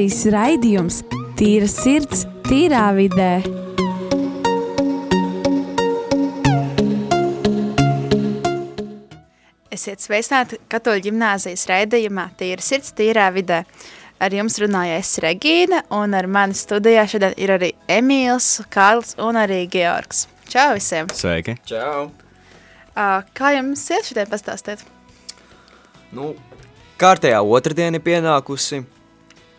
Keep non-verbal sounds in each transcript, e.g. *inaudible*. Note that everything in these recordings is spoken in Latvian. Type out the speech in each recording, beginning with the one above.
gimnāzijas raidījums Tīra sirds, tīrā vidē. Esiet sveicināti katoļu ģimnāzijas raidījumā Tīra sirds, tīrā vidē. Ar jums runāja es Regīna, un ar mani studijā šodien ir arī Emīls, Kārls un arī Georgs. Čau visiem! Sveiki! Čau! Uh, kā jums iet šodien pastāstīt? Nu, kārtējā otrdiena pienākusi.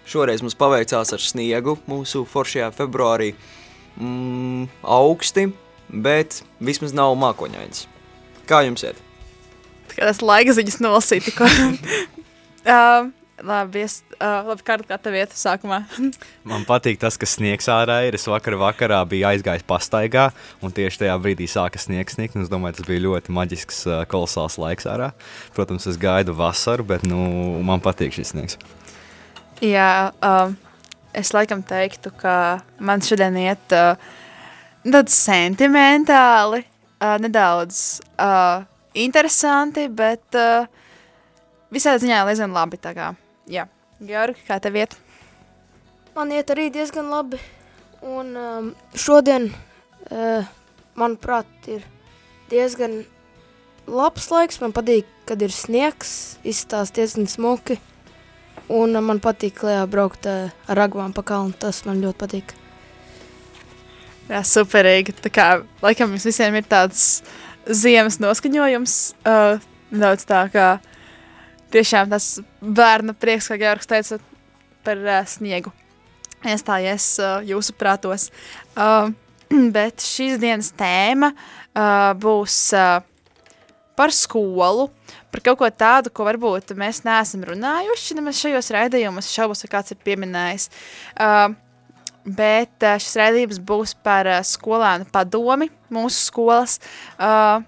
Šoreiz mums paveicās ar sniegu mūsu foršajā februārī. Mm, augsti, bet vismaz nav mākoņains. Kā jums iet? Tā kā tas laika ziņas nolasīt tikko. *laughs* uh, labi, es, uh, labi, kā tev iet sākumā? *laughs* Man patīk tas, ka sniegs ārā ir. Es vakar vakarā biju aizgājis pastaigā, un tieši tajā brīdī sāka sniegs sniegt. Es domāju, tas bija ļoti maģisks, kolosāls laiks ārā. Protams, es gaidu vasaru, bet nu, man patīk šis sniegs. Jā, uh, es laikam teiktu, ka man šodien iet uh, nedaudz sentimentāli, uh, nedaudz uh, interesanti, bet uh, visā ziņā diezgan labi. Jā, Georgi, kā tev iet? Man iet arī diezgan labi. Un um, šodien, uh, manuprāt, ir diezgan labs laiks. Man patīk, kad ir sniegs, izstāsta diezgan smuki. Un man patīk lejā braukt uh, ar ragvām pa kalnu. Tas man ļoti patīk. Jā, superīgi. Tā kā, laikam, mums visiem ir tāds ziemas noskaņojums. Uh, nedaudz tā kā tiešām tas bērna prieks, kā Georgs teica, par uh, sniegu. Iestājies uh, jūsu prātos. Uh, *clears throat* bet šīs dienas tēma uh, būs uh, par skolu, par kaut ko tādu, ko varbūt mēs neesam runājuši nemaz šajos raidījumos. Šaubos, vai kāds ir pieminējis. Uh, bet uh, šis raidījums būs par uh, skolēnu padomi mūsu skolas, uh,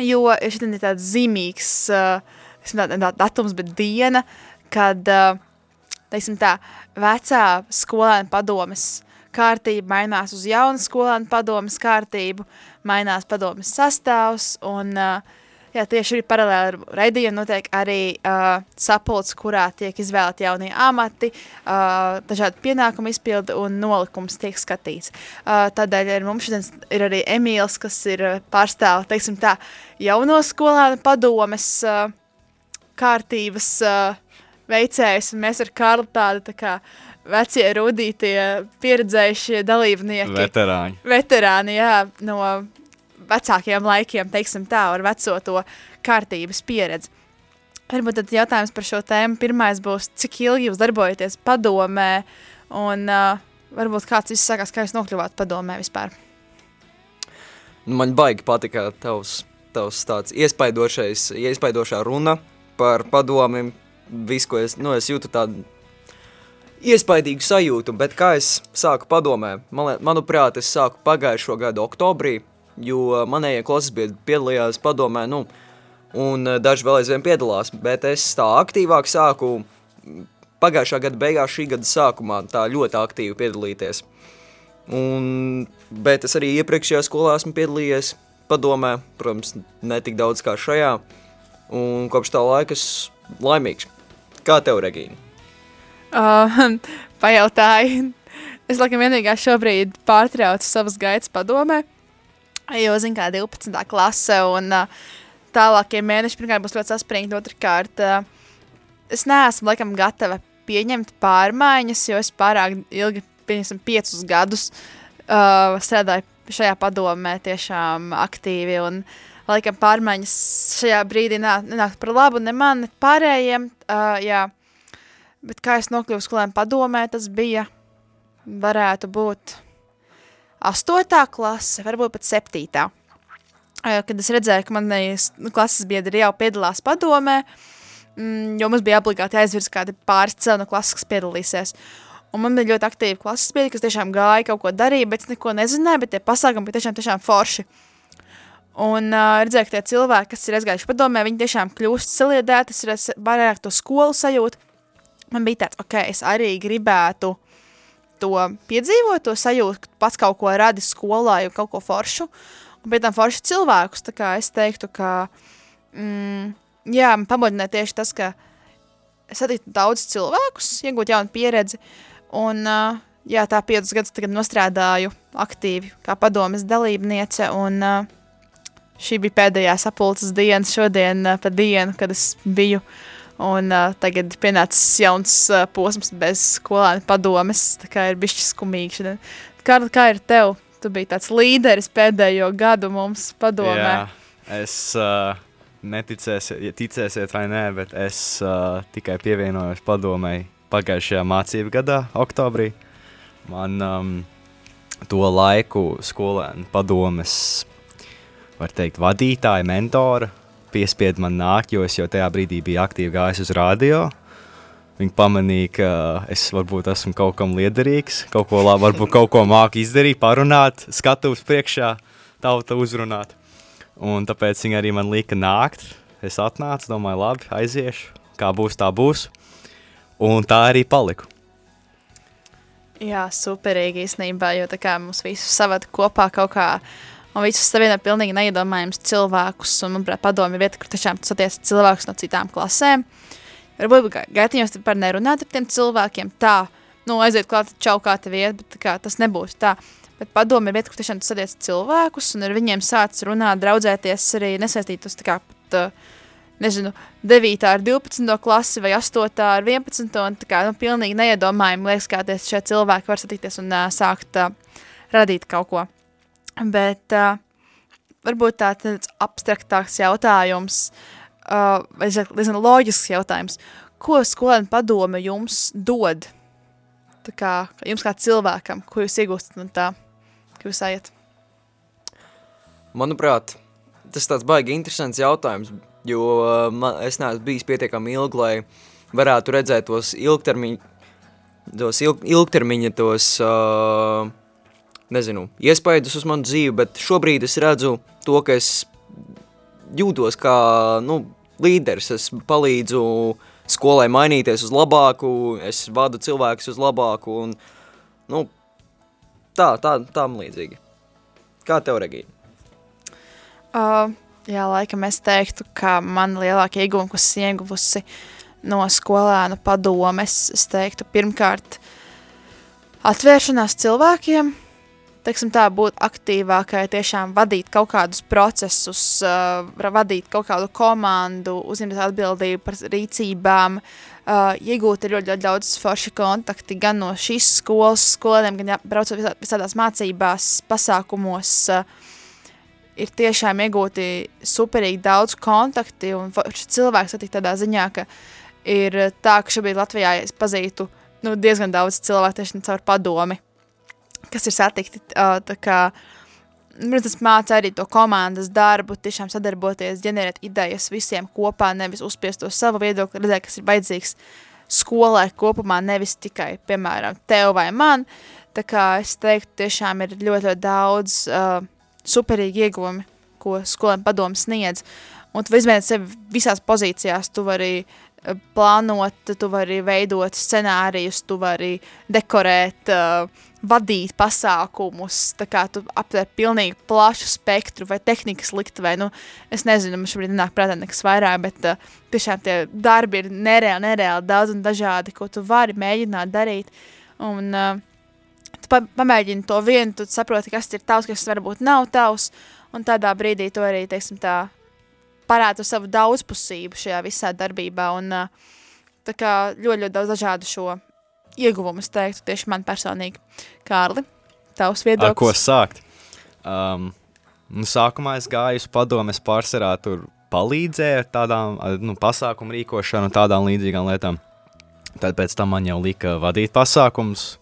jo šodien ir tāds zīmīgs, uh, tā, tā datums, bet diena, kad, uh, teiksim tā, vecā skolēnu padomes kārtība mainās uz jaunu skolēnu padomes kārtību, mainās padomes sastāvs, un uh, jā, tieši arī paralēli ar raidījumu notiek arī uh, sapulcs, kurā tiek izvēlēti jaunie amati, uh, dažādi pienākumu izpildi un nolikums tiek skatīts. Uh, tādēļ ar mums šodien ir arī Emīls, kas ir uh, pārstāv, teiksim tā, jauno skolēnu padomes uh, kārtības uh, veicējs, un mēs ar Karlu tādu tā kā vecie rudītie pieredzējušie dalībnieki. Veterāņi. Veterāni, jā, no vecākiem laikiem, teiksim tā, ar veco to kārtības pieredzi. Varbūt tad jautājums par šo tēmu pirmais būs, cik ilgi jūs darbojaties padomē, un uh, varbūt kāds viss sākās, kā jūs nokļuvāt padomē vispār. Nu, man baigi patika tavs, tavs tāds iespaidošais, iespaidošā runa par padomi. Visu, ko es, nu, es jūtu tādu iespaidīgu sajūtu, bet kā es sāku padomē? Man, manuprāt, es sāku pagājušo gadu oktobrī, jo manējie klases biedri piedalījās padomē, nu, un eh, daži vēl aizvien piedalās, bet es tā aktīvāk sāku pagājušā gada beigās, šī gada sākumā tā ļoti aktīvi piedalīties. Un, bet es arī iepriekšējā skolā esmu piedalījies padomē, protams, ne tik daudz kā šajā, un kopš tā laika es laimīgs. Kā tev, Regīna? Uh, *laughs* pajautāju. Es laikam vienīgā šobrīd pārtraucu savas gaitas padomē, jo, zin kā, 12. klase un uh, tālākie mēneši pirmkārt būs ļoti saspringti, otrkārt, uh, es neesmu laikam gatava pieņemt pārmaiņas, jo es pārāk ilgi, pieņemsim, piecus gadus uh, strādāju šajā padomē tiešām aktīvi un laikam pārmaiņas šajā brīdī nāk, nenāk par labu ne man, ne pārējiem, uh, jā, Bet kā es nokļuvu skolēm padomē, tas bija, varētu būt astotā klase, varbūt pat septītā. Kad es redzēju, ka manas klases biedri jau piedalās padomē, mm, jo mums bija obligāti jāizvirz kādi pāris cilvēki no klases, kas piedalīsies. Un man bija ļoti aktīvi klases biedri, kas tiešām gāja kaut ko darīt, bet es neko nezināju, bet tie pasākumi bija tiešām, tiešām forši. Un uh, redzēju, ka tie cilvēki, kas ir aizgājuši padomē, viņi tiešām kļūst saliedēti, tas ir vairāk to skolu sajūtu, man bija tāds, ok, es arī gribētu to piedzīvot, to sajūtu, ka pats kaut ko radi skolā, jau kaut ko foršu, un pie tam foršu cilvēkus, tā kā es teiktu, ka, mm, jā, man pamodināja tieši tas, ka satikt daudz cilvēkus, iegūt jaunu pieredzi, un uh, jā, tā piecus gadus tagad nostrādāju aktīvi kā padomes dalībniece, un uh, šī bija pēdējā sapulces diena, šodien uh, pa dienu, kad es biju, un uh, tagad pienācis jauns uh, posms bez skolēna padomes, tā kā ir bišķi skumīgi šodien. Kā, kā ir tev? Tu biji tāds līderis pēdējo gadu mums padomē. Jā, es uh, neticēsiet, ticēsiet vai nē, bet es uh, tikai pievienojos padomēji pagājušajā mācību gadā, oktobrī. Man um, to laiku skolēnu padomes, var teikt, vadītāja, mentora piespied man nākt, jo es jau tajā brīdī biju aktīvi gājis uz radio. Viņi pamanīja, ka es varbūt esmu kaut kam liederīgs, kaut ko labi, varbūt kaut ko māku izdarīt, parunāt, skatuves priekšā, tauta uzrunāt. Un tāpēc viņi arī man lika nākt. Es atnācu, domāju, labi, aiziešu, kā būs, tā būs. Un tā arī paliku. Jā, superīgi īstenībā, jo tā kā mums visus savada kopā kaut kā, un visus savieno pilnīgi neiedomājams cilvēkus, un, manuprāt, padomi ir vieta, kur tiešām satiec cilvēkus no citām klasēm. Varbūt gaitiņos par nerunāt ar tiem cilvēkiem tā, nu, aiziet klāt, čau, kā tev iet, bet kā, tas nebūs tā. Bet padomi ir vieta, kur tiešām satiec cilvēkus, un ar viņiem sāc runāt, draudzēties arī nesaistītos tā kā pat, nezinu, 9 ar 12 klasi vai 8 ar 11, un kā, nu, pilnīgi neiedomājami liekas, kā šie cilvēki var satikties un uh, sākt uh, radīt kaut ko. Bet uh, varbūt tā tāds abstraktāks jautājums, uh, vai diezgan loģisks jautājums, ko skolēnu padome jums dod? Tā kā jums kā cilvēkam, ko jūs iegūstat no tā, ka jūs ejat? Manuprāt, tas tāds baigi interesants jautājums, jo man, es neesmu bijis pietiekami ilgi, lai varētu redzēt tos ilgtermiņa, tos ilg, ilgtermiņa tos, uh, nezinu, iespaidus uz manu dzīvi, bet šobrīd es redzu to, ka es jūtos kā, nu, līderis, es palīdzu skolai mainīties uz labāku, es vadu cilvēkus uz labāku un, nu, tā, tā, tam līdzīgi. Kā tev, Regīna? Uh, jā, laikam es teiktu, ka man lielākie ieguvumi, kas ieguvusi no skolēnu padomes, es teiktu, pirmkārt, atvēršanās cilvēkiem, teiksim tā, būt aktīvākai, tiešām vadīt kaut kādus procesus, uh, vadīt kaut kādu komandu, uzņemties atbildību par rīcībām, uh, iegūt ir ļoti, ļoti daudz forši kontakti gan no šīs skolas skolēniem, gan braucot visā, visādās mācībās, pasākumos, uh, ir tiešām iegūti superīgi daudz kontakti un cilvēks satikt tādā ziņā, ka ir tā, ka šobrīd Latvijā es pazītu nu, diezgan daudz cilvēku tieši caur padomi, kas ir satikti tā kā, tas māca arī to komandas darbu, tiešām sadarboties, ģenerēt idejas visiem kopā, nevis uzspiest to savu viedokli, redzēt, kas ir vajadzīgs skolē kopumā, nevis tikai, piemēram, tev vai man, tā kā es teiktu, tiešām ir ļoti, ļoti daudz uh, superīgi ieguvumi, ko skolēm padomu sniedz. Un tu izmēģini sevi visās pozīcijās, tu vari plānot, tu vari veidot scenārijus, tu vari dekorēt, uh, vadīt pasākumus, tā kā tu aptver pilnīgi plašu spektru vai tehnikas likt, vai, nu, es nezinu, man šobrīd nenāk prātā nekas vairāk, bet uh, tiešām tie darbi ir nereāli, nereāli daudz un dažādi, ko tu vari mēģināt darīt, un uh, tu pa, pamēģini to vienu, tu saproti, kas ir tavs, kas varbūt nav tavs, un tādā brīdī tu arī, teiksim tā, parāda savu daudzpusību šajā visā darbībā, un tā kā ļoti, ļoti daudz dažādu šo ieguvumu, es teiktu, tieši man personīgi. Kārli, tavs viedoklis? Ar ko sākt? Um, nu, sākumā es gāju uz padomu, es pārsvarā tur palīdzēju ar tādām nu, pasākumu rīkošanu un tādām līdzīgām lietām. Tad pēc tam man jau lika vadīt pasākumus,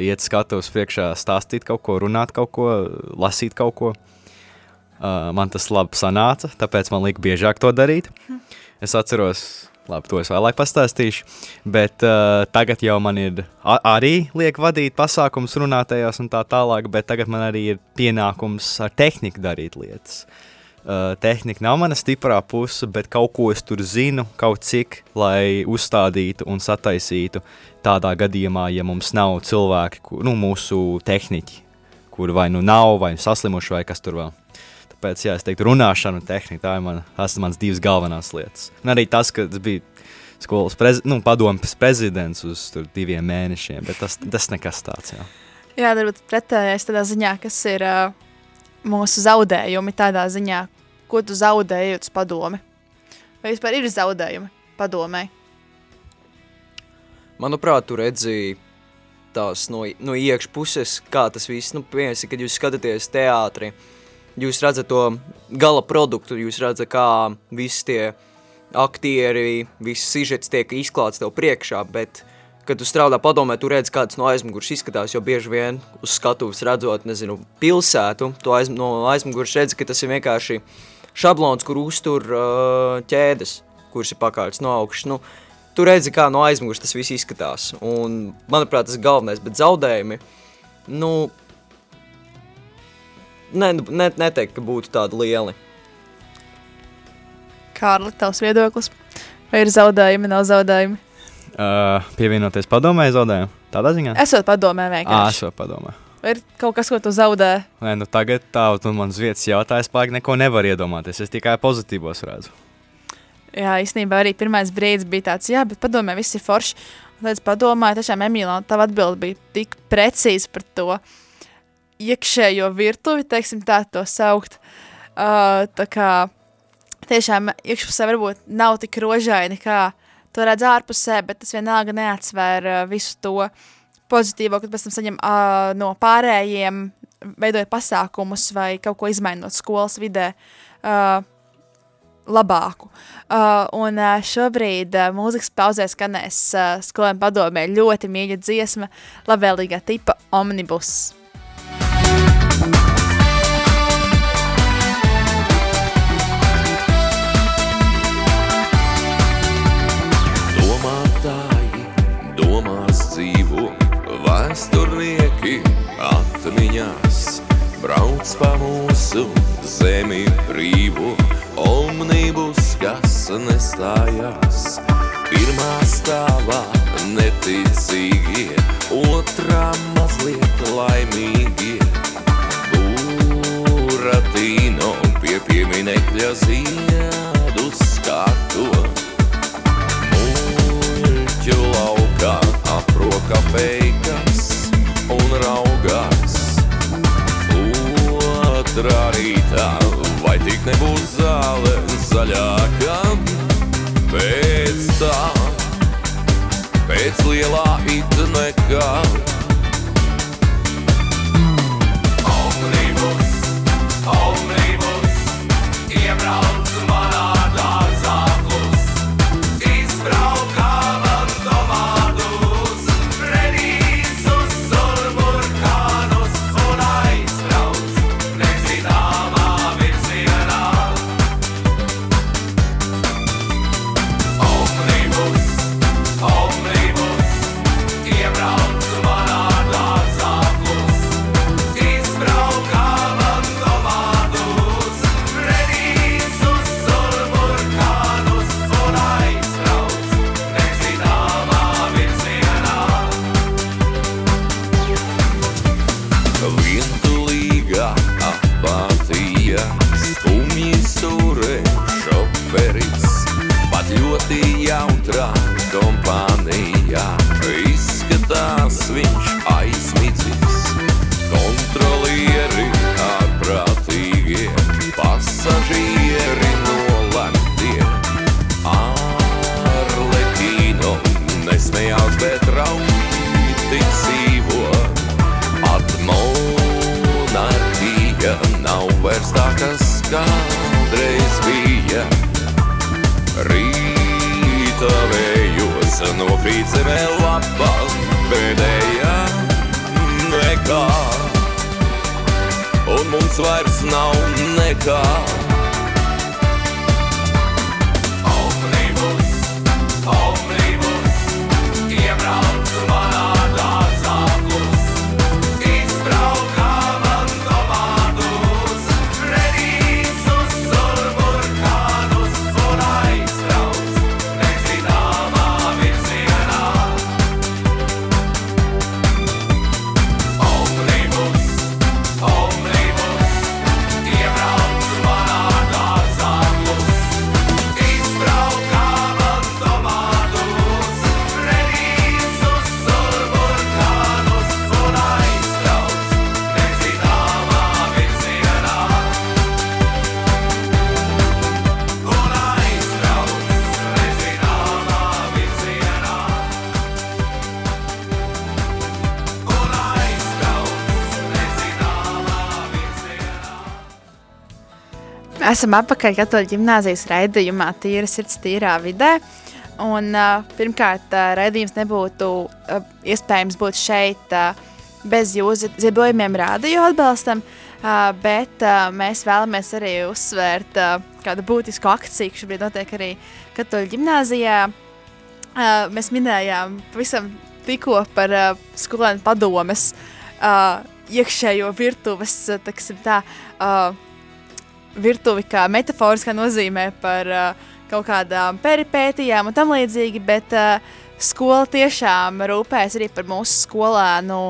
iet skatos priekšā, stāstīt kaut ko, runāt kaut ko, lasīt kaut ko. Uh, man tas labi sanāca, tāpēc man lika biežāk to darīt. Es atceros, labi, to es vēlāk pastāstīšu, bet uh, tagad jau man ir arī liek vadīt pasākums runātajās un tā tālāk, bet tagad man arī ir pienākums ar tehniku darīt lietas. Uh, tehnika nav mana stiprā puse, bet kaut ko es tur zinu, kaut cik, lai uzstādītu un sataisītu tādā gadījumā, ja mums nav cilvēki, kur, nu, mūsu tehniķi, kur vai nu nav, vai saslimuši, vai kas tur vēl. Tāpēc, jā, es teiktu, runāšana un tehnika, tā ir man, tas ir mans divas galvenās lietas. Un arī tas, ka tas bija skolas prez, nu, padomas prezidents uz tur, diviem mēnešiem, bet tas, tas nekas tāds. Jā. Jā, varbūt pretējais tādā ziņā, kas ir uh, mūsu zaudējumi, tādā ziņā, ko tu zaudēji uz padomi. Vai vispār ir zaudējumi padomē? Manuprāt, tu redzēji tās no, no iekšpuses, kā tas viss, nu, piemēram, kad jūs skatāties teātri, jūs redzat to gala produktu, jūs redzat, kā visi tie aktieri, viss sižets tiek izklāts tev priekšā, bet, kad tu strādā padomē, tu redz, kāds no aizmugurs izskatās, jo bieži vien uz skatuves redzot, nezinu, pilsētu, to aiz, no aizmugurs redz, ka tas ir vienkārši šablons, kur uztur uh, ķēdes, kuras ir pakāļas no augšas, nu, tu redzi, kā no aizmugures tas viss izskatās. Un, manuprāt, tas ir galvenais, bet zaudējumi, nu, ne, ne, neteikt, ka būtu tādi lieli. Kārli, tavs viedoklis? Vai ir zaudējumi, nav zaudējumi? Uh, pievienoties padomē zaudējumu, tādā ziņā? Esot padomē vienkārši. es vēl padomāju. Vai ir kaut kas, ko tu zaudē? Nē, nu tagad tā, tu man uz vietas jautājas, pārāk neko nevar iedomāties. Es tikai pozitīvos redzu. Jā, īstenībā arī pirmais brīdis bija tāds, jā, bet padomē, viss ir forši. Un tad es padomāju, tiešām, Emīlā, tava atbilde bija tik precīzi par to iekšējo virtuvi, teiksim tā, to saukt. Uh, tā kā tiešām iekšpusē varbūt nav tik rožaini, kā to redz ārpusē, bet tas vienalga neatsvēr uh, visu to pozitīvo, kad pēc tam saņem uh, no pārējiem, veidojot pasākumus vai kaut ko izmainot skolas vidē. Uh, labāku. Uh, un uh, šobrīd uh, mūzikas pauzē skanēs uh, skolēnu padomē ļoti mīļa dziesma, labvēlīgā tipa omnibus. Neticīgie, otrā mazliet laimīgie. Buratīno pie pieminekļa ziedu skato. Muļķu laukā aproka beigas un raugās. Otrā rītā vai tik nebūs zāle zaļāka pēc tā, pēc lielā it nekā. Izskatās viņš aizmidzis, kontrolieri ārprātīgie, pasažieri nolemtie. Arlekīno nesmējās, bet rauti dzīvo. At monarhija nav vairs tā, kas kādreiz nokrīt zemē lapā pēdējā nekā. Un mums vairs nav nekā. Esam apakaļ Katoļu ģimnāzijas raidījumā Tīra sirds tīrā vidē. Un, pirmkārt, raidījums nebūtu iespējams būt šeit bez jūsu ziedojumiem rādio atbalstam, bet mēs vēlamies arī uzsvērt kādu būtisku akciju, kas šobrīd notiek arī Katoļu ģimnāzijā. Mēs minējām pavisam tikko par skolēnu padomes iekšējo virtuves, teksim tā, uh, virtuvi kā metaforiskā nozīmē par uh, kaut kādām peripētijām un tam līdzīgi, bet uh, skola tiešām rūpēs arī par mūsu skolēnu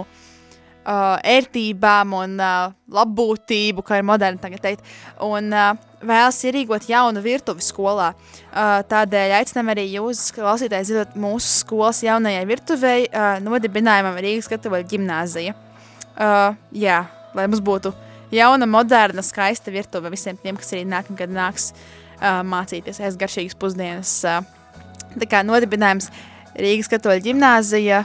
uh, ērtībām un uh, labbūtību, kā ir moderni tagad teikt, un uh, vēlas ierīgot jaunu virtuvi skolā. Uh, tādēļ aicinām arī jūs, klausītājs, ziedot mūsu skolas jaunajai virtuvei uh, nodibinājumam Rīgas Katoļu ģimnāzija. Uh, jā, lai mums būtu jauna, moderna, skaista virtuve visiem tiem, kas arī nākamgad nāks uh, mācīties ēst garšīgas pusdienas. Uh, tā kā nodibinājums Rīgas katoļa ģimnāzija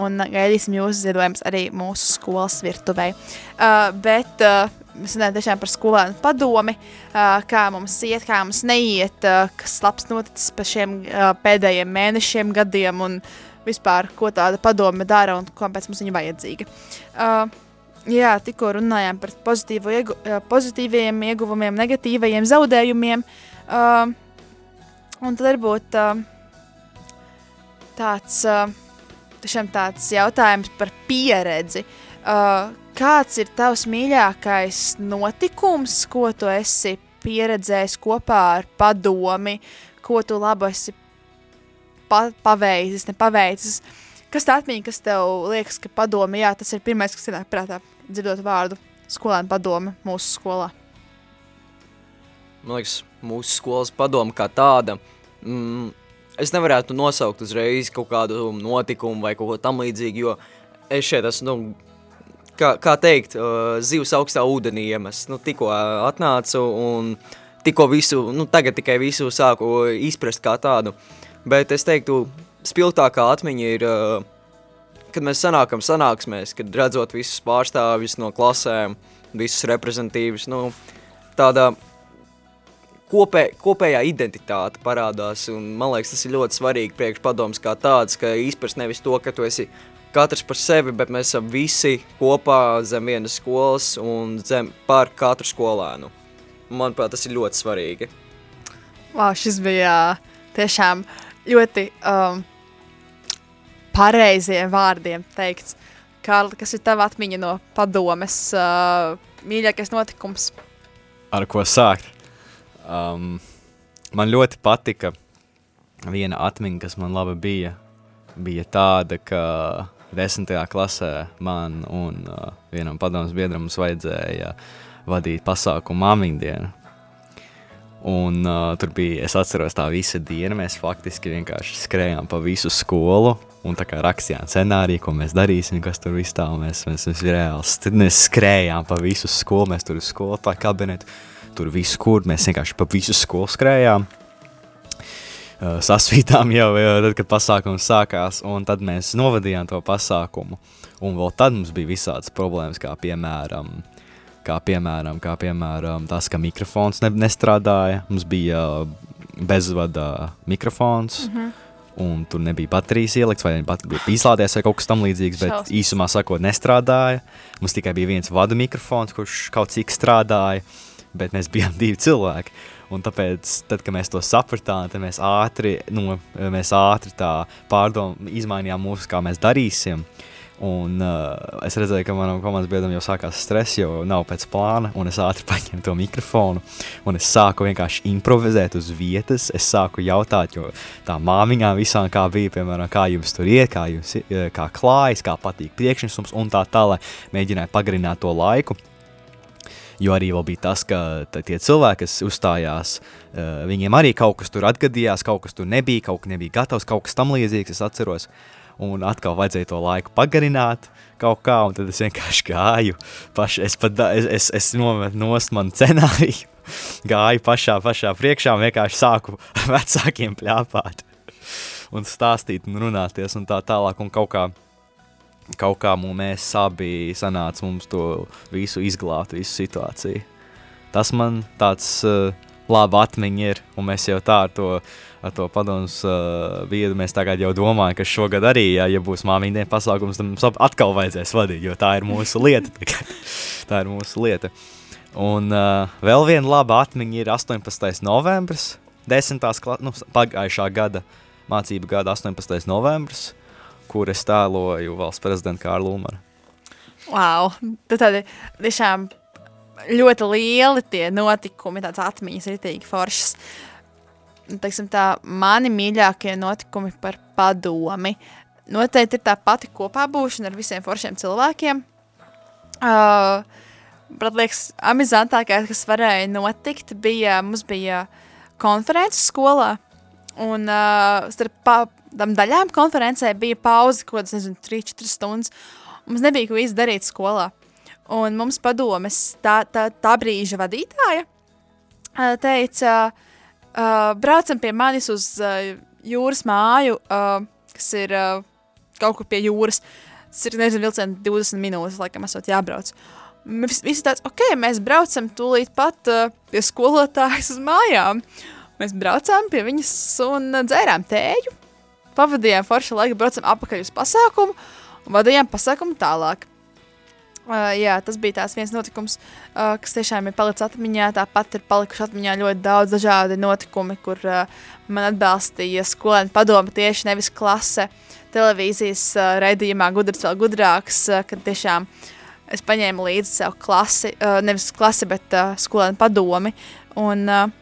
un gaidīsim jūsu ziedojumus arī mūsu skolas virtuvei. Uh, bet uh, mēs runājam tiešām par skolēnu padomi, uh, kā mums iet, kā mums neiet, uh, kas labs noticis pa šiem uh, pēdējiem mēnešiem, gadiem un vispār, ko tāda padome dara un kāpēc mums viņa vajadzīga. Uh, Jā, tikko runājām par iegu, pozitīviem ieguvumiem, negatīvajiem zaudējumiem. Uh, un tad varbūt uh, tāds, uh, tāds jautājums par pieredzi. Uh, kāds ir tavs mīļākais notikums, ko tu esi pieredzējis kopā ar padomi, ko tu labi esi pa paveicis, nepaveicis? Kas tā atmiņa, kas tev liekas, ka padomi, jā, tas ir pirmais, kas ienāk prātā? dzirdot vārdu skolēnu padome mūsu skolā? Man liekas, mūsu skolas padome kā tāda. Mm, es nevarētu nosaukt uzreiz kaut kādu notikumu vai kaut ko tamlīdzīgu, jo es šeit esmu, nu, kā, kā teikt, uh, zivs augstā ūdenī iemests. Nu, tikko atnācu un tikko visu, nu, tagad tikai visu sāku izprast kā tādu. Bet es teiktu, spilgtākā atmiņa ir uh, kad mēs sanākam sanāksmēs, kad redzot visus pārstāvjus no klasēm, visus reprezentīvus, nu, tāda kopē, kopējā identitāte parādās, un man liekas, tas ir ļoti svarīgi priekš padoms kā tāds, ka izprast nevis to, ka tu esi katrs par sevi, bet mēs esam visi kopā zem vienas skolas un zem par katru skolēnu. Manuprāt, tas ir ļoti svarīgi. Wow, šis bija tiešām ļoti um, pareiziem vārdiem teikts. Kārli, kas ir tava atmiņa no padomes, uh, mīļākais notikums? Ar ko sākt? Um, man ļoti patika viena atmiņa, kas man laba bija. Bija tāda, ka desmitajā klasē man un uh, vienam padomus biedram mums vajadzēja vadīt pasākumu māmiņdienu. Un uh, tur bija, es atceros tā visa diena, mēs faktiski vienkārši skrējām pa visu skolu un tā kā rakstījām scenāriju, ko mēs darīsim, kas tur viss tā, mēs, mēs, mēs reāli skrējām pa visu skolu, mēs tur uz skolotāju kabinetu, tur visu kur, mēs vienkārši pa visu skolu skrējām. Uh, sasvītām jau, jau tad, kad pasākums sākās, un tad mēs novadījām to pasākumu. Un vēl tad mums bija visādas problēmas, kā piemēram, uh, Kā piemēram, kā piemēram tas, ka mikrofons ne, nestrādāja. Mums bija bezvada mikrofons. Mm -hmm. Un tur nebija baterijas ielikts, vai bija izlādēts, vai kaut kas tamlīdzīgs. Bet Šausmas. īsumā sakot, nestrādāja. Mums tikai bija viens vadu mikrofons, kurš kaut cik strādāja. Bet mēs bijām *laughs* divi cilvēki. Un tāpēc, tad, kad mēs to sapratām, tad mēs ātri, nu, mēs ātri pārdomājām, izmainījām mūsu, kā mēs darīsim. Uh, Un uh, es redzēju, ka manam komandas biedram jau sākās stress, jo nav pēc plāna. Es ātri *laughs* paņēmu to mikrofonu, un es sāku vienkārši improvizēt uz vietas. Es sāku jautāt, jo tā māmiņām visām kā bija, piemēram, kā jums tur iet, kā jums kā klājas, kā patīk priekšnesums un tā tālāk. Mēģināju pagarināt to laiku. Jo arī bija tas, ka tie cilvēki, kas uzstājās, uh, viņiem arī kaut kas tur atgadījās, kaut kas tur nebija, kaut kas nebija gatavs, kaut kas tam līdzīgs. Es atceros, uh, un atkal vajadzēja to laiku pagarināt kaut kā, un tad es vienkārši gāju, paš, es, pat, es, es, es nometu nost manu scenāriju, *laughs* gāju pašā, pašā priekšā, vienkārši sāku *laughs* vecākiem pļāpāt un stāstīt un runāties un tā tālāk, un kaut kā, kaut kā mēs abi sanāca mums to visu izglābt, visu situāciju. tas man tāds uh, laba atmiņa ir, un mēs jau tā ar to, ar to padomus uh, viedu, mēs tagad jau domājam, ka šogad arī, ja, ja būs māmiņdien pasākums, tad mums atkal vajadzēs vadīt, jo tā ir mūsu lieta. *laughs* tā ir mūsu lieta. Un uh, vēl viena laba atmiņa ir 18. novembris, 10. Kla nu, pagājušā gada mācību gada 18. novembris, kur es tēloju valsts prezidentu Kārlu Ulmanu. Wow, tad tādi tiešām ļoti lieli tie notikumi, tāds atmiņas ritīgi foršas. Teiksim tā, mani mīļākie notikumi par padomi. Noteikti ir tā pati kopā būšana ar visiem foršiem cilvēkiem. Uh, Protams, liekas, amizantākais, kas varēja notikt, bija, mums bija konferences skolā, un uh, starp pa, tam daļām konferencē bija pauze, ko tas, nezinu, 3-4 stundas, Mums nebija ko īsti darīt skolā. Un mums padomes tā, tā, tā brīža vadītāja teica, braucam pie manis uz jūras māju, kas ir kaut kur pie jūras. Tas ir, nezinu, vilcieni 20 minūtes, laikam, esot jābrauc. Mēs visi tāds, ok, mēs braucam tūlīt pat pie skolotājas uz mājām. Mēs braucām pie viņas un dzērām tēju, pavadījām foršu laiku, braucam apakaļ uz pasākumu un vadījām pasākumu tālāk. Uh, jā, tas bija tās viens notikums, uh, kas tiešām ir palicis atmiņā. Tāpat ir palikuši atmiņā ļoti daudz dažādi notikumi, kur uh, man atbalstīja skolēni padomu tieši nevis klase televīzijas uh, raidījumā gudrs vēl gudrāks, uh, kad tiešām es paņēmu līdzi savu klasi, uh, nevis klasi, bet uh, skolēni padomi. Un, uh,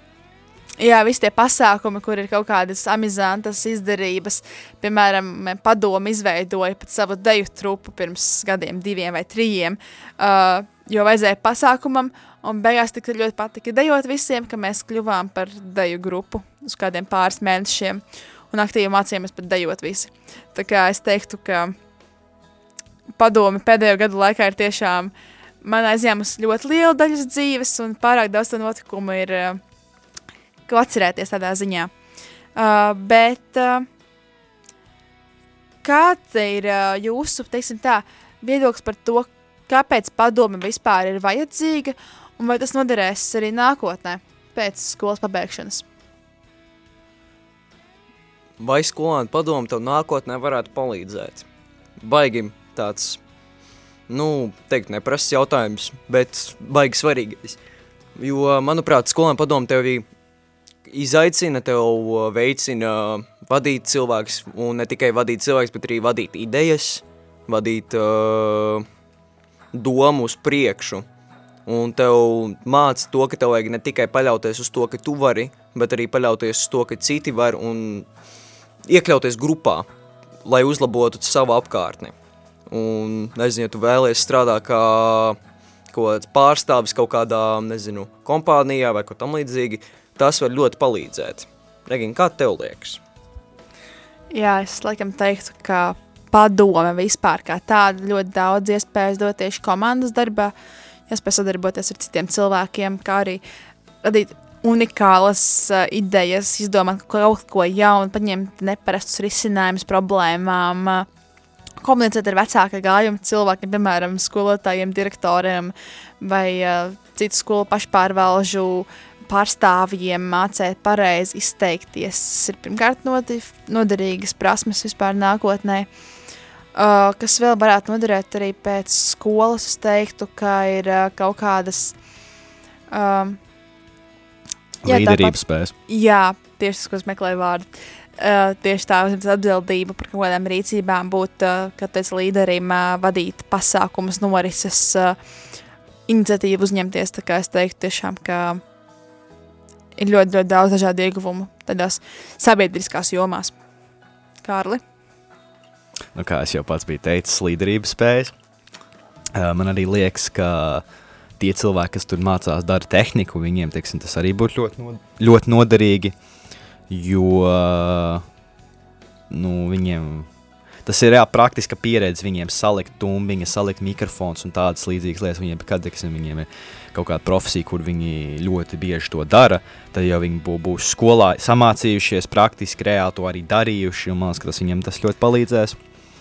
Jā, visi tie pasākumi, kur ir kaut kādas amizantas izdarības, piemēram, padomu izveidoja pat savu deju trupu pirms gadiem, diviem vai trījiem, uh, jo vajadzēja pasākumam, un beigās tik ļoti patika dejot visiem, ka mēs kļuvām par deju grupu uz kādiem pāris mēnešiem, un aktīvi mācījāmies pat dejot visi. Tā kā es teiktu, ka padomi pēdējo gadu laikā ir tiešām man aizņēmusi ļoti liela daļas dzīves, un pārāk daudz notikumu ir uh, ko atcerēties tādā ziņā. Uh, bet uh, kāds ir uh, jūsu tā, viedoklis par to, kāpēc padome vispār ir vajadzīga un vai tas noderēs arī nākotnē pēc skolas pabeigšanas? Vai skolēnu padomu tev nākotnē varētu palīdzēt? Baigi tāds, nu, teikt, neprasts jautājums, bet baigi svarīgais. Jo, manuprāt, skolēnu padomu tevi izaicina, tev uh, veicina vadīt cilvēks, un ne tikai vadīt cilvēks, bet arī vadīt idejas, vadīt uh, domu uz priekšu. Un tev māca to, ka tev vajag ne tikai paļauties uz to, ka tu vari, bet arī paļauties uz to, ka citi var un iekļauties grupā, lai uzlabotu savu apkārtni. Un, nezinu, ja tu vēlies strādāt kā kaut kāds pārstāvis kaut kādā, nezinu, kompānijā vai ko tam līdzīgi, tas var ļoti palīdzēt. Regina, kā tev liekas? Jā, es laikam teiktu, ka padome vispār kā tāda ļoti daudz iespējas dot tieši komandas darbā, iespēja sadarboties ar citiem cilvēkiem, kā arī radīt unikālas uh, idejas, izdomāt kaut ko jaunu, paņemt neparastus risinājumus problēmām, uh, komunicēt ar vecāka gājuma cilvēkiem, piemēram, skolotājiem, direktoriem vai uh, citu skolu pašpārvalžu pārstāvjiem mācīt pareizi izteikties. Tas ir pirmkārt noderīgas prasmes vispār nākotnē. Uh, kas vēl varētu noderēt arī pēc skolas, es teiktu, ka ir uh, kaut kādas um, Līderības spējas. Jā, tieši tas, ko es meklēju vārdu. Uh, tieši tā atbildība par kaut kādām rīcībām būt, uh, kad teica līderim uh, vadīt pasākumus, norises, uh, iniciatīvu uzņemties. Tā kā es teiktu tiešām, ka ir ļoti, ļoti daudz dažādu ieguvumu tādās sabiedriskās jomās. Kārli? Nu, kā es jau pats biju teicis, līderības spējas. Man arī liekas, ka tie cilvēki, kas tur mācās, dara tehniku, viņiem teiksim, tas arī būtu ļoti, no, ļoti noderīgi. Jo nu, viņiem tas ir jā, praktiska pieredze viņiem salikt tumbiņa, salikt mikrofons un tādas līdzīgas lietas. Viņiem, kad teiksim, viņiem ir kaut kāda profesija, kur viņi ļoti bieži to dara, tad jau viņi bū, būs skolā samācījušies, praktiski reāli to arī darījuši. Man liekas, ka tas viņiem tas ļoti palīdzēs.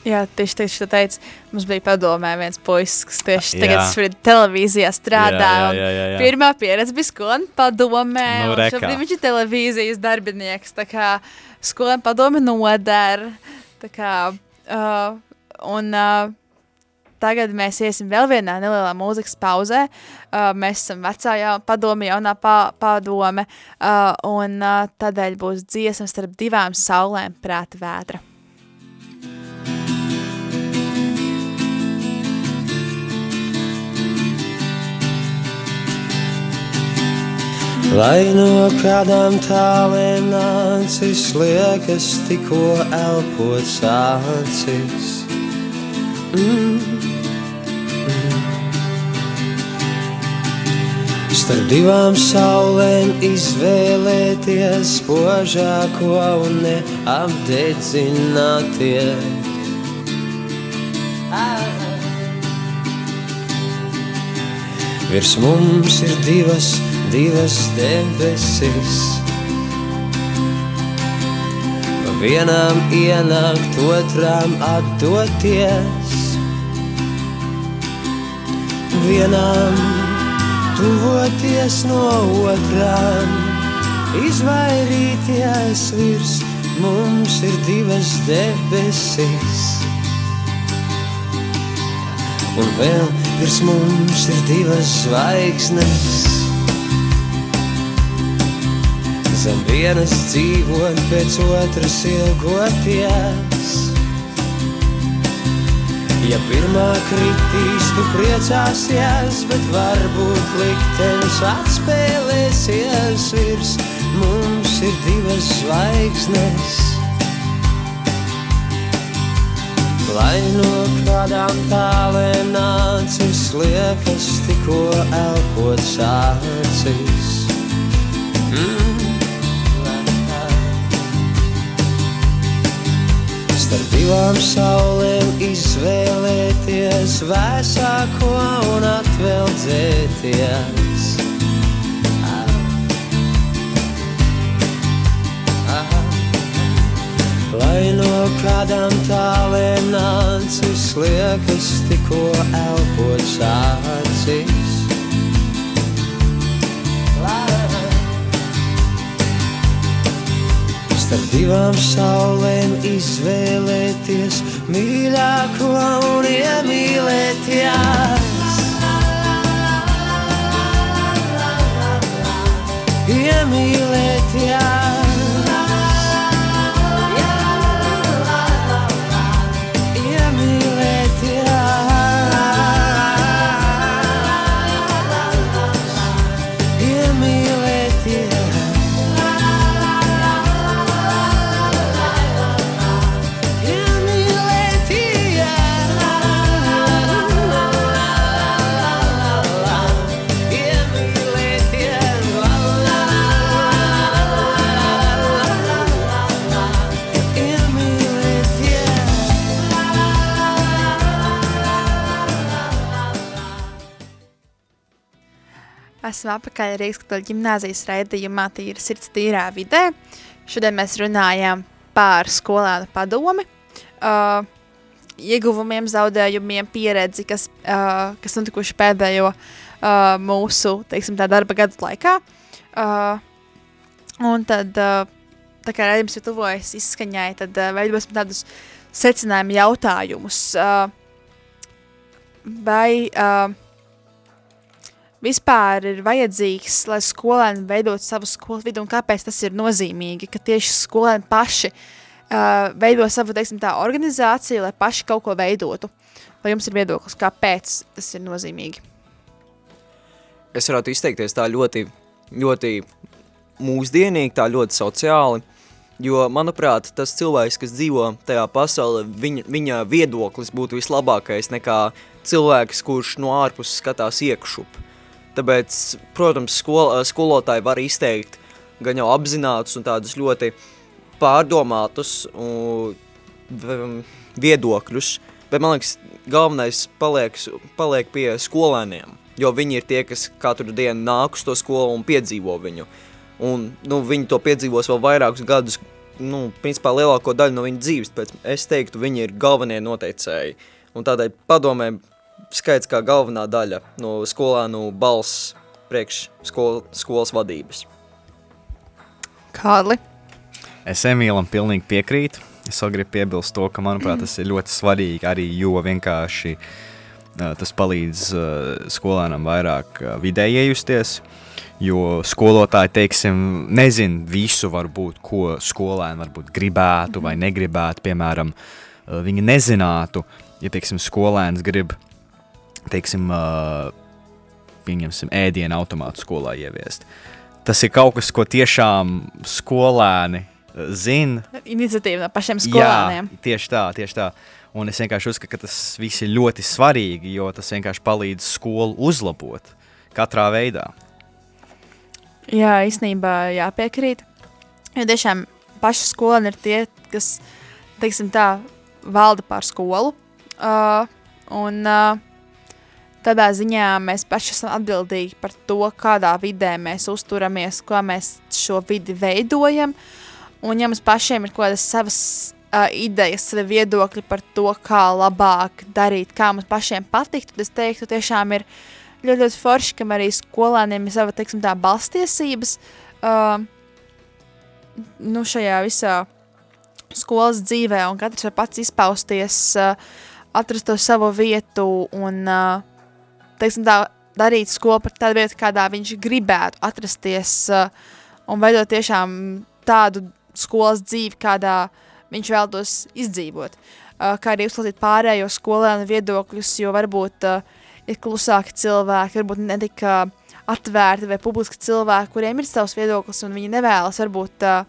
Jā, tieši tā, kā teica, mums bija padomē viens puisis, kas tieši tagad šobrīd televīzijā strādā. Jā, jā, jā, jā. Pirmā pieredze bija skolēna padomē. Nu, šobrīd viņš ir televīzijas darbinieks. Tā kā skolēna padome noder. Tā kā, uh, un uh, tagad mēs iesim vēl vienā nelielā mūzikas pauzē. Uh, mēs esam vecā jau, padome, jaunā pa, padome. Uh, un uh, tādēļ būs dziesma starp divām saulēm prāta vētra. Lai no kādām tālēm nācis, liekas, tikko elpot sācis. Mm. Mm. Starp divām saulēm izvēlēties spožāko un neapdedzināties. Virs mums ir divas, divas debesis. Pa vienām ienākt, otrām atdoties. Vienām tuvoties no otrām, izvairīties virs mums ir divas debesis. Un vēl virs mums ir divas zvaigznes. Zem vienas dzīvot, pēc otras ilgoties. Ja pirmā kritīs, tu priecāsies, bet varbūt liktenis atspēlēsies virs mums ir divas zvaigznes. Lai no kādām tālēm nācis, liekas, tikko elpot sācis. Divām saulēm izvēlēties vēsāko un atveldzēties. Lai no kādām tālēm nācis, liekas, tikko elpot sācis. Starp divām saulēm izvēlēties mīļāko un iemīlēties. Esam apakaļ Rīgas katoļu ģimnāzijas raidījumā Tīra sirds tīrā vidē. Šodien mēs runājam par skolēnu padomi, uh, ieguvumiem, zaudējumiem, pieredzi, kas, uh, kas notikuši pēdējo uh, mūsu, teiksim tā, darba gadu laikā. Uh, un tad, uh, tā kā raidījums ir tuvojas izskaņai, tad uh, veidosim tādus secinājumu jautājumus. Uh, vai uh, vispār ir vajadzīgs, lai skolēni veidot savu skolu vidu, un kāpēc tas ir nozīmīgi, ka tieši skolēni paši uh, veido savu, teiksim tā, organizāciju, lai paši kaut ko veidotu. Vai jums ir viedoklis, kāpēc tas ir nozīmīgi? Es varētu izteikties tā ļoti, ļoti mūsdienīgi, tā ļoti sociāli, jo, manuprāt, tas cilvēks, kas dzīvo tajā pasaulē, viņa, viņa viedoklis būtu vislabākais nekā cilvēks, kurš no ārpuses skatās iekšup. Tāpēc, protams, skol, skolotāji var izteikt gan jau apzinātus un tādus ļoti pārdomātus un, v- viedokļus, bet man liekas, galvenais paliek, paliek pie skolēniem, jo viņi ir tie, kas katru dienu nāk uz to skolu un piedzīvo viņu. Un, nu, viņi to piedzīvos vēl vairākus gadus nu, principā lielāko daļu no viņa dzīves, tāpēc es teiktu, viņi ir galvenie noteicēji. Un tādēļ padomēm skaits kā galvenā daļa no skolānu balss priekš skol, skolas vadības. Kārli. Es Emīlam pilnīgi piekrītu. Es vēl gribu piebilst to, ka, manuprāt, tas ir ļoti svarīgi arī, jo vienkārši uh, tas palīdz uh, skolēnam vairāk uh, vidēji iejusties, jo skolotāji, teiksim, nezin visu varbūt, ko skolēni varbūt gribētu vai negribētu, piemēram, uh, viņi nezinātu, ja, teiksim, skolēns grib, teiksim, pieņemsim, ēdienu automātu skolā ieviest. Tas ir kaut kas, ko tiešām skolēni zina, Iniciatīva no pašiem skolēniem. Jā, tieši tā, tieši tā. Un es vienkārši uzskatu, ka tas viss ir ļoti svarīgi, jo tas vienkārši palīdz skolu uzlabot katrā veidā. Jā, īstenībā jāpiekrīt. Jo tiešām paši skolēni ir tie, kas, teiksim tā, valda pār skolu. Uh, un uh, tādā ziņā mēs paši esam atbildīgi par to, kādā vidē mēs uzturamies, kā mēs šo vidi veidojam. Un ja mums pašiem ir kaut kādas savas uh, idejas, savi viedokļi par to, kā labāk darīt, kā mums pašiem patikt, tad es teiktu, tiešām ir ļoti, ļoti forši, kam arī skolēniem ir sava, teiksim tā, balstiesības uh, nu, šajā visā skolas dzīvē, un katrs var pats izpausties, uh, atrast to savu vietu un, uh, teiksim tā, darīt skolu par tādu vietu, kādā viņš gribētu atrasties uh, un veidot tiešām tādu skolas dzīvi, kādā viņš vēlētos izdzīvot. Uh, kā arī uzklausīt pārējo skolēnu viedokļus, jo varbūt uh, ir klusāki cilvēki, varbūt ne tik uh, atvērti vai publiski cilvēki, kuriem ir savs viedoklis un viņi nevēlas varbūt uh,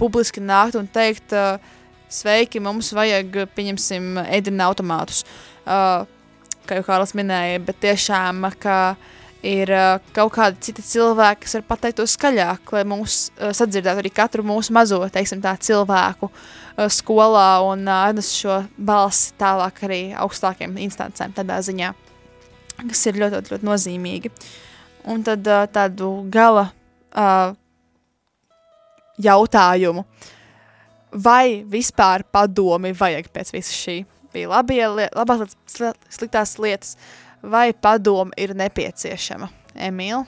publiski nākt un teikt, uh, sveiki, mums vajag, pieņemsim, ēdienu automātus. Uh, kā jau Kārlis minēja, bet tiešām, ka ir uh, kaut kādi citi cilvēki, kas var pateikt to skaļāk, lai mūs uh, sadzirdētu arī katru mūsu mazo, teiksim tā, cilvēku skolā un atnes šo balsi tālāk arī augstākiem instancēm tādā ziņā, kas ir ļoti, ļoti, ļoti nozīmīgi. Un tad tādu gala jautājumu. Vai vispār padomi vajag pēc visa šī? Bija labie, labās lietas, sli- sliktās lietas, vai padomi ir nepieciešama? Emīl?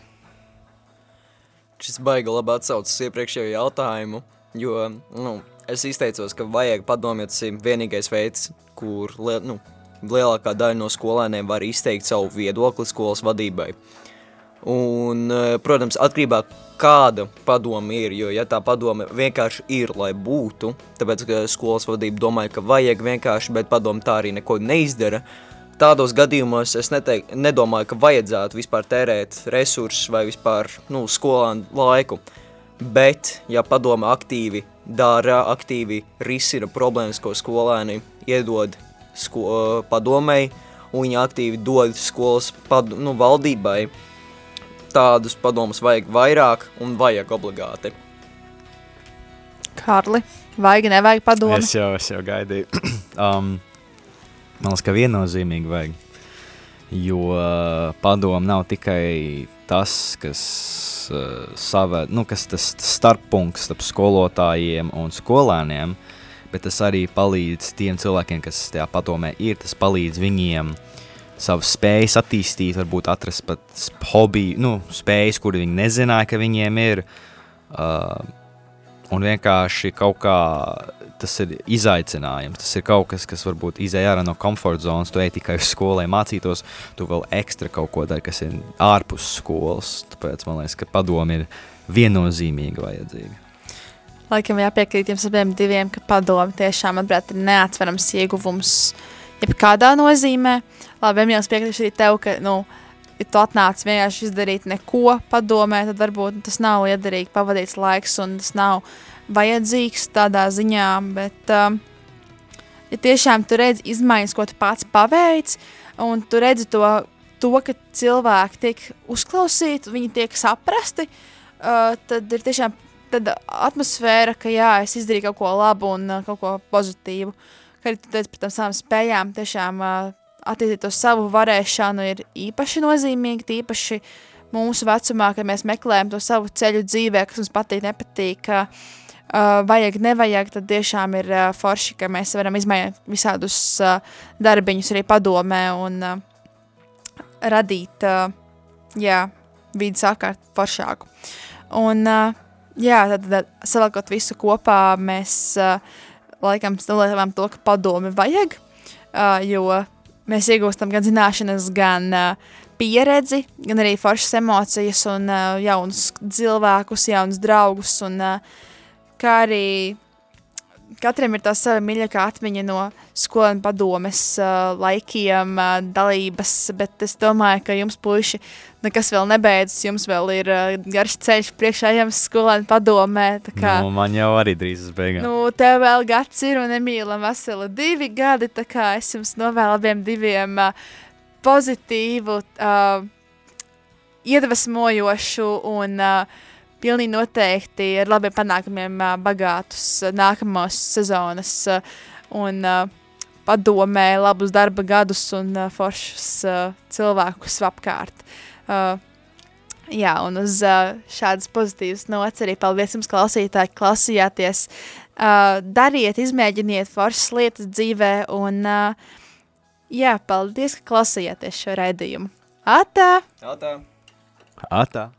Šis baigi labi atsaucas iepriekšējo jautājumu, jo nu, es izteicos, ka vajag padomāt, tas ir vienīgais veids, kur li nu, lielākā daļa no skolēniem var izteikt savu viedokli skolas vadībai. Un, eh, protams, atkarībā kāda padoma ir, jo ja tā padoma vienkārši ir, lai būtu, tāpēc, ka skolas vadība domāja, ka vajag vienkārši, bet padoma tā arī neko neizdara, tādos gadījumos es neteik, nedomāju, ka vajadzētu vispār tērēt resursus vai vispār nu, skolānu laiku. Bet, ja padoma aktīvi dara, aktīvi risina problēmas, ko skolēni iedod sko, padomēji, un viņi aktīvi dod skolas pad, nu, valdībai, tādus padomus vajag vairāk un vajag obligāti. Kārli? Vajag, nevajag padomi? Es jau, es jau gaidīju. *clears throat* um, man liekas, ka viennozīmīgi vajag. Jo uh, padomu nav tikai tas, kas, uh, sava, nu, kas tas starppunkts starp skolotājiem un skolēniem, bet tas arī palīdz tiem cilvēkiem, kas tajā padomē ir, tas palīdz viņiem savas spējas attīstīt, varbūt atrast pat hobiju, nu, spējas, kur viņi nezināja, ka viņiem ir. Uh, un vienkārši kaut kā tas ir izaicinājums. Tas ir kaut kas, kas varbūt izēj ārā no komforta zonas. Tu ej tikai uz skolu, lai mācītos, tu vēl ekstra kaut ko dari, kas ir ārpus skolas. Tāpēc man liekas, ka padomi ir viennozīmīgi vajadzīga. Laikam jāpiekrīt jums abiem diviem, ka padomi tiešām, manuprāt, ir neatsverams ieguvums jebkādā nozīmē. Labi, Emīls piekrītu arī tev, ka, nu, ja tu atnāc vienkārši izdarīt neko padomē, tad varbūt tas nav liederīgi pavadīts laiks un tas nav vajadzīgs tādā ziņā, bet, um, ja tiešām tu redzi izmaiņas, ko tu pats paveic, un tu redzi to, to ka cilvēki tiek uzklausīti, viņi tiek saprasti, uh, tad ir tiešām tāda atmosfēra, ka jā, es izdarīju kaut ko labu un uh, kaut ko pozitīvu. Arī tu teici par tām savām spējām, tiešām uh, attīstīt to savu varēšanu ir īpaši nozīmīgi, tīpaši mūsu vecumā, kad mēs meklējam to savu ceļu dzīvē, kas mums patīk, nepatīk, uh, vajag, nevajag, tad tiešām ir uh, forši, ka mēs varam izmēģināt visādus uh, darbiņus arī padomē un uh, radīt, uh, jā, vidas apkārt foršāku. Un, uh, jā, tad, tad savalkot visu kopā, mēs uh, laikam noliekam to, ka padomi vajag, uh, jo mēs iegūstam gan zināšanas, gan uh, pieredzi, gan arī foršas emocijas un uh, jaunus cilvēkus, jaunus draugus un uh, kā arī katram ir tā sava mīļākā atmiņa no skolēnu padomes uh, laikiem, uh, dalības, bet es domāju, ka jums puiši nekas vēl nebeidzas, jums vēl ir uh, garš ceļš priekšā jums skolēnu padomē, tā kā... Nu, man jau arī drīz uz beigām. Nu, tev vēl gads ir un Emīlam vesela divi gadi, tā kā es jums novēlu abiem diviem uh, pozitīvu, uh, iedvesmojošu un uh, pilnīgi noteikti ar labiem panākumiem bagātus nākamos sezonas un padomē labus darba gadus un foršus cilvēkus apkārt. Jā, un uz šādas pozitīvas nots arī paldies jums klausītāji, klausījāties. Dariet, izmēģiniet foršas lietas dzīvē un jā, paldies, ka klausījāties šo raidījumu. Atā! Atā! Atā!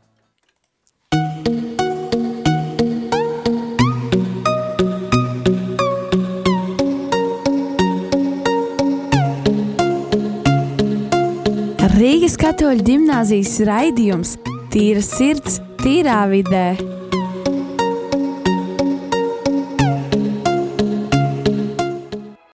Rīgas katoļu ģimnāzijas raidījums Tīra sirds, tīrā vidē.